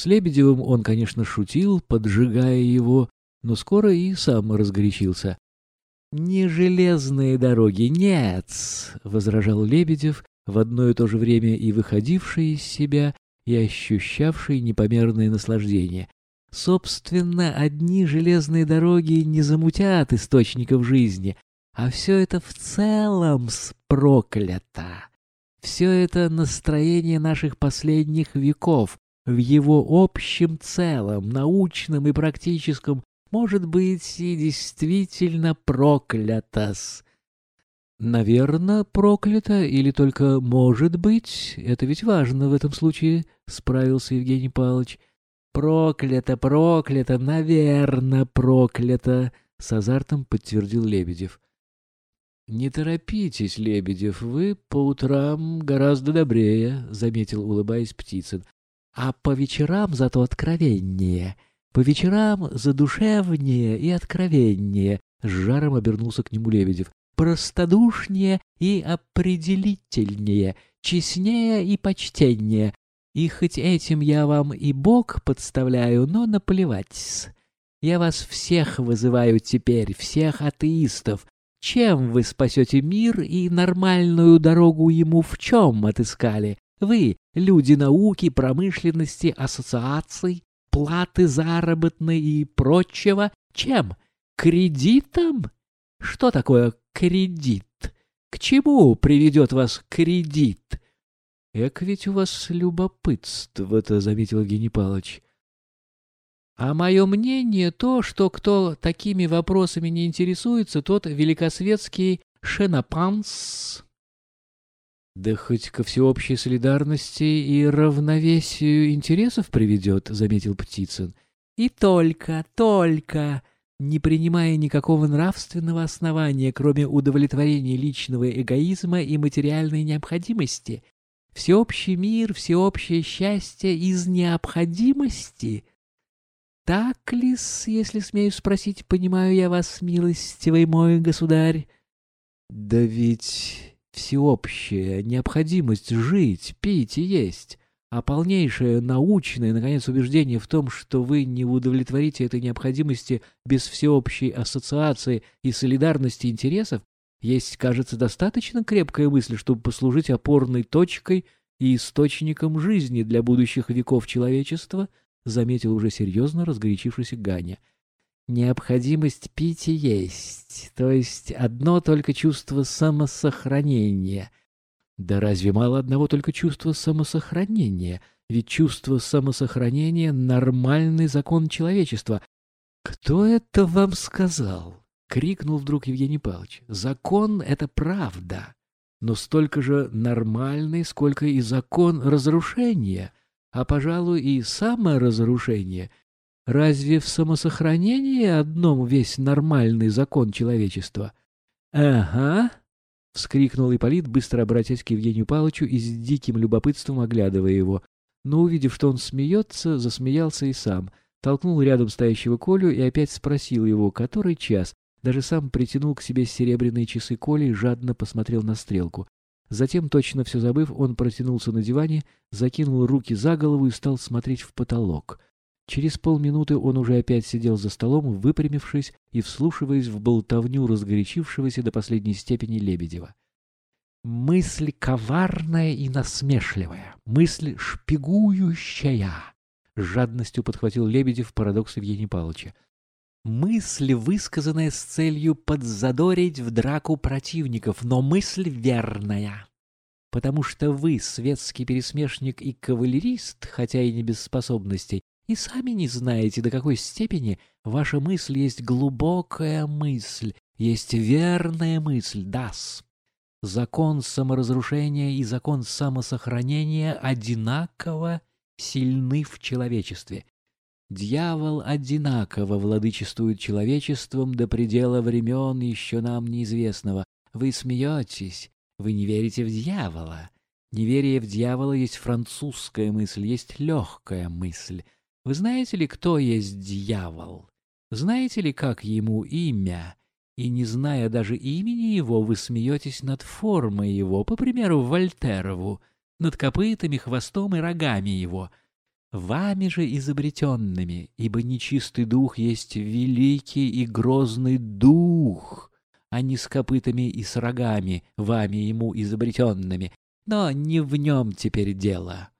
С Лебедевым он, конечно, шутил, поджигая его, но скоро и сам разгорячился. «Не железные дороги, нет!» — возражал Лебедев, в одно и то же время и выходивший из себя, и ощущавший непомерное наслаждение. Собственно, одни железные дороги не замутят источников жизни, а все это в целом проклято. Все это настроение наших последних веков, в его общем целом, научном и практическом, может быть и действительно проклято-с. Наверно, проклято или только может быть? Это ведь важно в этом случае, справился Евгений Павлович. Проклято, проклято, наверно, проклято, с азартом подтвердил Лебедев. Не торопитесь, Лебедев, вы по утрам гораздо добрее, заметил, улыбаясь Птицын. А по вечерам зато откровеннее. По вечерам задушевнее и откровеннее, с жаром обернулся к нему Лебедев простодушнее и определительнее, честнее и почтеннее. И хоть этим я вам и Бог подставляю, но наплевать. Я вас всех вызываю теперь, всех атеистов. Чем вы спасете мир и нормальную дорогу ему в чем отыскали? Вы, люди науки, промышленности, ассоциаций, платы заработной и прочего, чем? Кредитом? Что такое кредит? К чему приведет вас кредит? — Эк ведь у вас любопытство-то, — заметил Евгений Павлович. — А мое мнение то, что кто такими вопросами не интересуется, тот великосветский шенопанс. — Да хоть ко всеобщей солидарности и равновесию интересов приведет, — заметил Птицын. — И только, только не принимая никакого нравственного основания, кроме удовлетворения личного эгоизма и материальной необходимости. Всеобщий мир, всеобщее счастье из необходимости. Так ли, если смею спросить, понимаю я вас, милостивый мой государь? Да ведь всеобщая необходимость жить, пить и есть а полнейшее научное, наконец, убеждение в том, что вы не удовлетворите этой необходимости без всеобщей ассоциации и солидарности интересов, есть, кажется, достаточно крепкая мысль, чтобы послужить опорной точкой и источником жизни для будущих веков человечества, заметил уже серьезно разгорячившийся Ганя. Необходимость пить и есть, то есть одно только чувство самосохранения — да разве мало одного только чувства самосохранения? Ведь чувство самосохранения — нормальный закон человечества. «Кто это вам сказал?» — крикнул вдруг Евгений Павлович. «Закон — это правда, но столько же нормальный, сколько и закон разрушения, а, пожалуй, и саморазрушение. Разве в самосохранении одном весь нормальный закон человечества?» «Ага», — вскрикнул Ипполит, быстро обратясь к Евгению Павловичу и с диким любопытством оглядывая его. Но, увидев, что он смеется, засмеялся и сам. Толкнул рядом стоящего Колю и опять спросил его, который час. Даже сам притянул к себе серебряные часы Коли и жадно посмотрел на стрелку. Затем, точно все забыв, он протянулся на диване, закинул руки за голову и стал смотреть в потолок — Через полминуты он уже опять сидел за столом, выпрямившись и вслушиваясь в болтовню разгорячившегося до последней степени Лебедева. «Мысль коварная и насмешливая, мысль шпигующая!» — жадностью подхватил Лебедев парадокс Евгения Павловича. «Мысль, высказанная с целью подзадорить в драку противников, но мысль верная!» потому что вы, светский пересмешник и кавалерист, хотя и не без способностей, и сами не знаете, до какой степени ваша мысль есть глубокая мысль, есть верная мысль, дас. Закон саморазрушения и закон самосохранения одинаково сильны в человечестве. Дьявол одинаково владычествует человечеством до предела времен еще нам неизвестного. Вы смеетесь, вы не верите в дьявола. Неверие в дьявола есть французская мысль, есть легкая мысль. Вы знаете ли, кто есть дьявол? Знаете ли, как ему имя? И не зная даже имени его, вы смеетесь над формой его, по примеру, Вольтерову, над копытами, хвостом и рогами его. вами же изобретенными, ибо нечистый дух есть великий и грозный дух, а не с копытами и с рогами, вами ему изобретенными, но не в нем теперь дело.